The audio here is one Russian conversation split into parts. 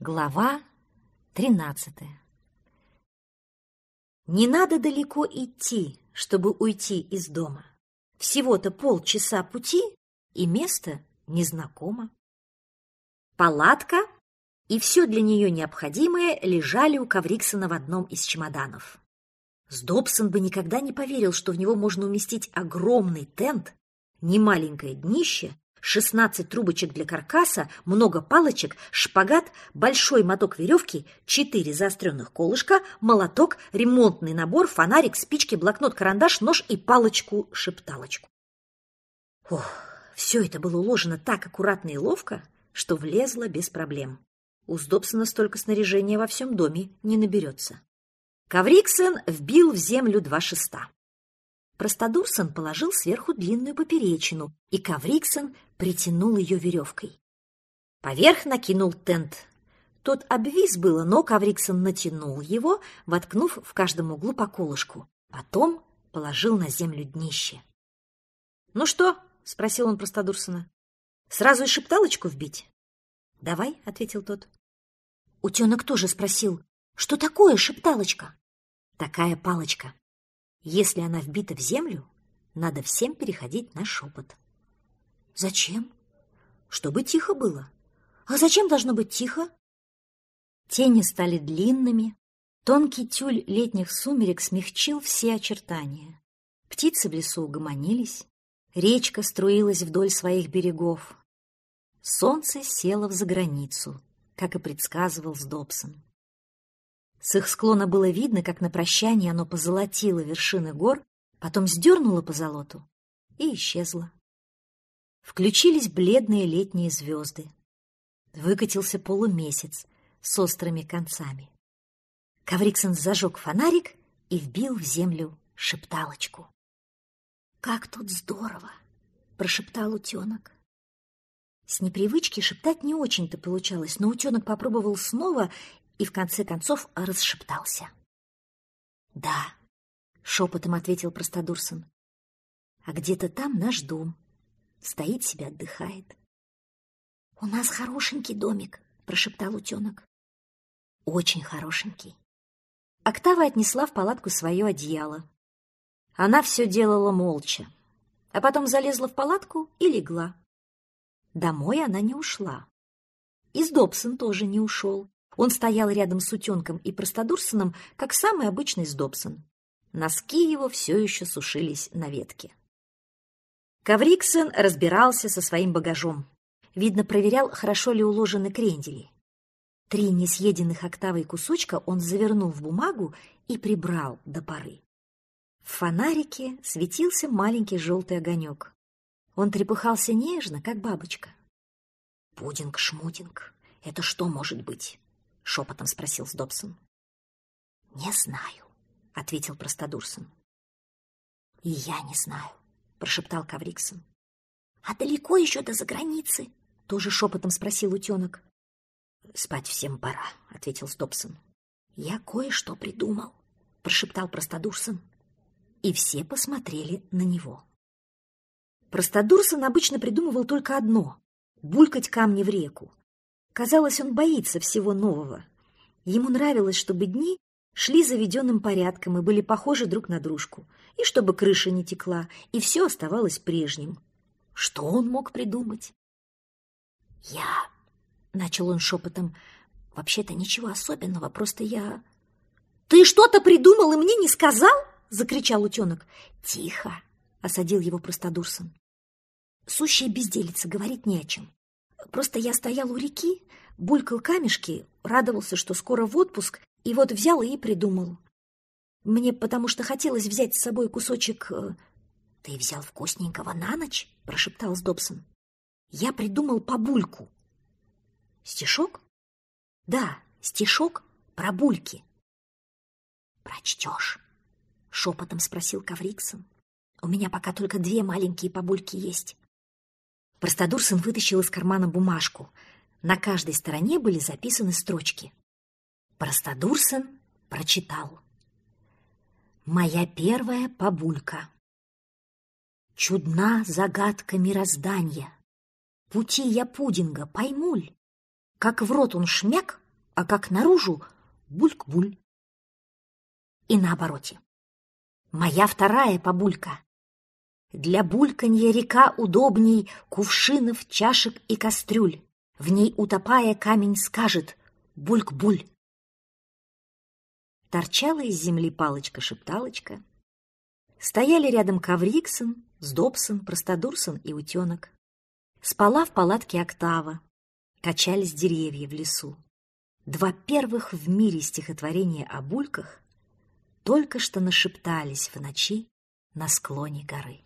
Глава тринадцатая Не надо далеко идти, чтобы уйти из дома. Всего-то полчаса пути, и место незнакомо. Палатка и все для нее необходимое лежали у Кавриксона в одном из чемоданов. Сдобсон бы никогда не поверил, что в него можно уместить огромный тент, немаленькое днище 16 трубочек для каркаса, много палочек, шпагат, большой моток веревки, 4 заостренных колышка, молоток, ремонтный набор, фонарик, спички, блокнот, карандаш, нож и палочку-шепталочку. Ох, все это было уложено так аккуратно и ловко, что влезло без проблем. У Сдобсона столько снаряжения во всем доме не наберется. Кавриксон вбил в землю два шеста. Простодурсон положил сверху длинную поперечину, и Кавриксон притянул ее веревкой. Поверх накинул тент. Тот обвис было, но Кавриксон натянул его, воткнув в каждом углу по колышку. Потом положил на землю днище. — Ну что? — спросил он Простодурсона. — Сразу и шепталочку вбить? — Давай, — ответил тот. Утенок тоже спросил, что такое шепталочка? — Такая палочка. Если она вбита в землю, надо всем переходить на шепот. Зачем? Чтобы тихо было. А зачем должно быть тихо? Тени стали длинными, тонкий тюль летних сумерек смягчил все очертания. Птицы в лесу угомонились, речка струилась вдоль своих берегов. Солнце село в заграницу, как и предсказывал Сдобсон. С их склона было видно, как на прощание оно позолотило вершины гор, потом сдернуло по золоту и исчезло. Включились бледные летние звезды. Выкатился полумесяц с острыми концами. Кавриксон зажег фонарик и вбил в землю шепталочку. «Как тут здорово!» — прошептал утенок. С непривычки шептать не очень-то получалось, но утенок попробовал снова и в конце концов расшептался. «Да», — шепотом ответил Простодурсон, — «а где-то там наш дом. Стоит себе, отдыхает». «У нас хорошенький домик», — прошептал утенок. «Очень хорошенький». Октава отнесла в палатку свое одеяло. Она все делала молча, а потом залезла в палатку и легла. Домой она не ушла. Из Добсон тоже не ушел. Он стоял рядом с утенком и простодурсоном, как самый обычный сдобсон. Носки его все еще сушились на ветке. Кавриксон разбирался со своим багажом. Видно, проверял, хорошо ли уложены крендели. Три несъеденных октавой кусочка он завернул в бумагу и прибрал до поры. В фонарике светился маленький желтый огонек. Он трепыхался нежно, как бабочка. «Пудинг-шмудинг, это что может быть?» — шепотом спросил Сдобсон. «Не знаю», — ответил Простодурсон. «И я не знаю», — прошептал Кавриксон. «А далеко еще до заграницы?» — тоже шепотом спросил утенок. «Спать всем пора», — ответил Сдобсон. «Я кое-что придумал», — прошептал Простодурсон. И все посмотрели на него. Простодурсон обычно придумывал только одно — булькать камни в реку. Казалось, он боится всего нового. Ему нравилось, чтобы дни шли заведенным порядком и были похожи друг на дружку, и чтобы крыша не текла, и все оставалось прежним. Что он мог придумать? «Я...» — начал он шепотом. «Вообще-то ничего особенного, просто я...» «Ты что-то придумал и мне не сказал?» — закричал утенок. «Тихо!» — осадил его простодурсон. Сущая безделица, говорить не о чем. Просто я стоял у реки, булькал камешки, радовался, что скоро в отпуск, и вот взял и придумал. Мне потому что хотелось взять с собой кусочек... Э, «Ты взял вкусненького на ночь?» — прошептал Сдобсон. «Я придумал побульку». «Стишок?» «Да, стишок про бульки». «Прочтешь?» — шепотом спросил Кавриксон. «У меня пока только две маленькие побульки есть». Простодурсон вытащил из кармана бумажку. На каждой стороне были записаны строчки. Простодурсон прочитал. «Моя первая побулька. Чудна загадка мироздания. Пути я пудинга поймуль. Как в рот он шмяк, а как наружу — бульк-буль. И наобороте. Моя вторая побулька. Для бульканья река удобней кувшинов, чашек и кастрюль. В ней, утопая, камень скажет «бульк-буль». Торчала из земли палочка-шепталочка. Стояли рядом Кавриксон, Сдобсон, Простодурсон и Утенок. Спала в палатке Октава. Качались деревья в лесу. Два первых в мире стихотворения о бульках только что нашептались в ночи на склоне горы.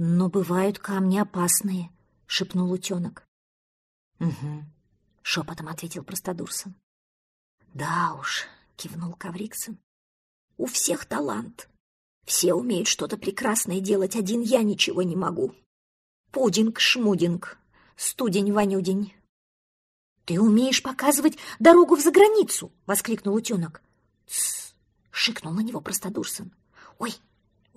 «Но бывают камни опасные», — шепнул утенок. «Угу», — шепотом ответил Простодурсон. «Да уж», — кивнул Кавриксон. «У всех талант. Все умеют что-то прекрасное делать, один я ничего не могу. Пудинг-шмудинг, студень-вонюдень». «Ты умеешь показывать дорогу в заграницу!» — воскликнул утенок. «Тссс!» — шикнул на него Простодурсон. «Ой,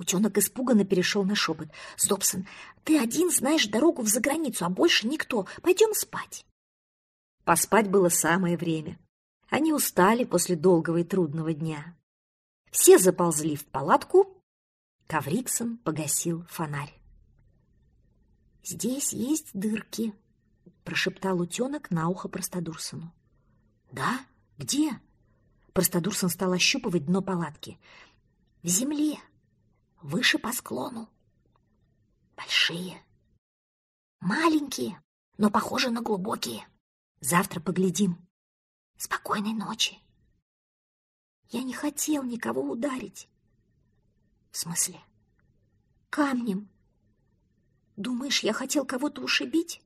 Утенок испуганно перешел на шепот. «Сдобсон, ты один знаешь дорогу в заграницу, а больше никто. Пойдем спать». Поспать было самое время. Они устали после долгого и трудного дня. Все заползли в палатку. Кавриксон погасил фонарь. «Здесь есть дырки», — прошептал утенок на ухо Простодурсону. «Да? Где?» Простодурсон стал ощупывать дно палатки. «В земле», выше по склону. Большие, маленькие, но похожи на глубокие. Завтра поглядим. Спокойной ночи. Я не хотел никого ударить. В смысле? Камнем. Думаешь, я хотел кого-то ушибить?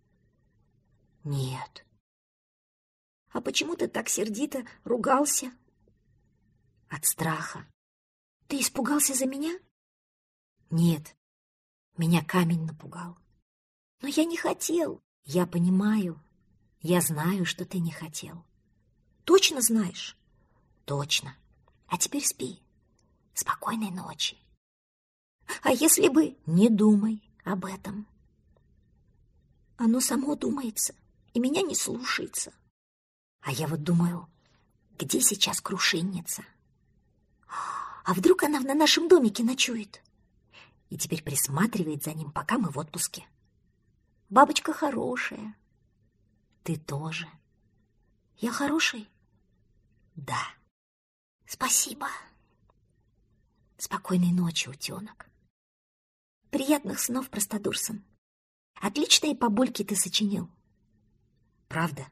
Нет. А почему ты так сердито ругался? От страха. Ты испугался за меня? Нет, меня камень напугал. Но я не хотел. Я понимаю. Я знаю, что ты не хотел. Точно знаешь? Точно. А теперь спи. Спокойной ночи. А если бы... Не думай об этом. Оно само думается и меня не слушается. А я вот думаю, где сейчас крушинница? А вдруг она на нашем домике ночует? И теперь присматривает за ним, пока мы в отпуске. Бабочка хорошая. Ты тоже. Я хороший? Да. Спасибо. Спокойной ночи, утенок. Приятных снов, Простодурсон. Отличные побульки ты сочинил. Правда?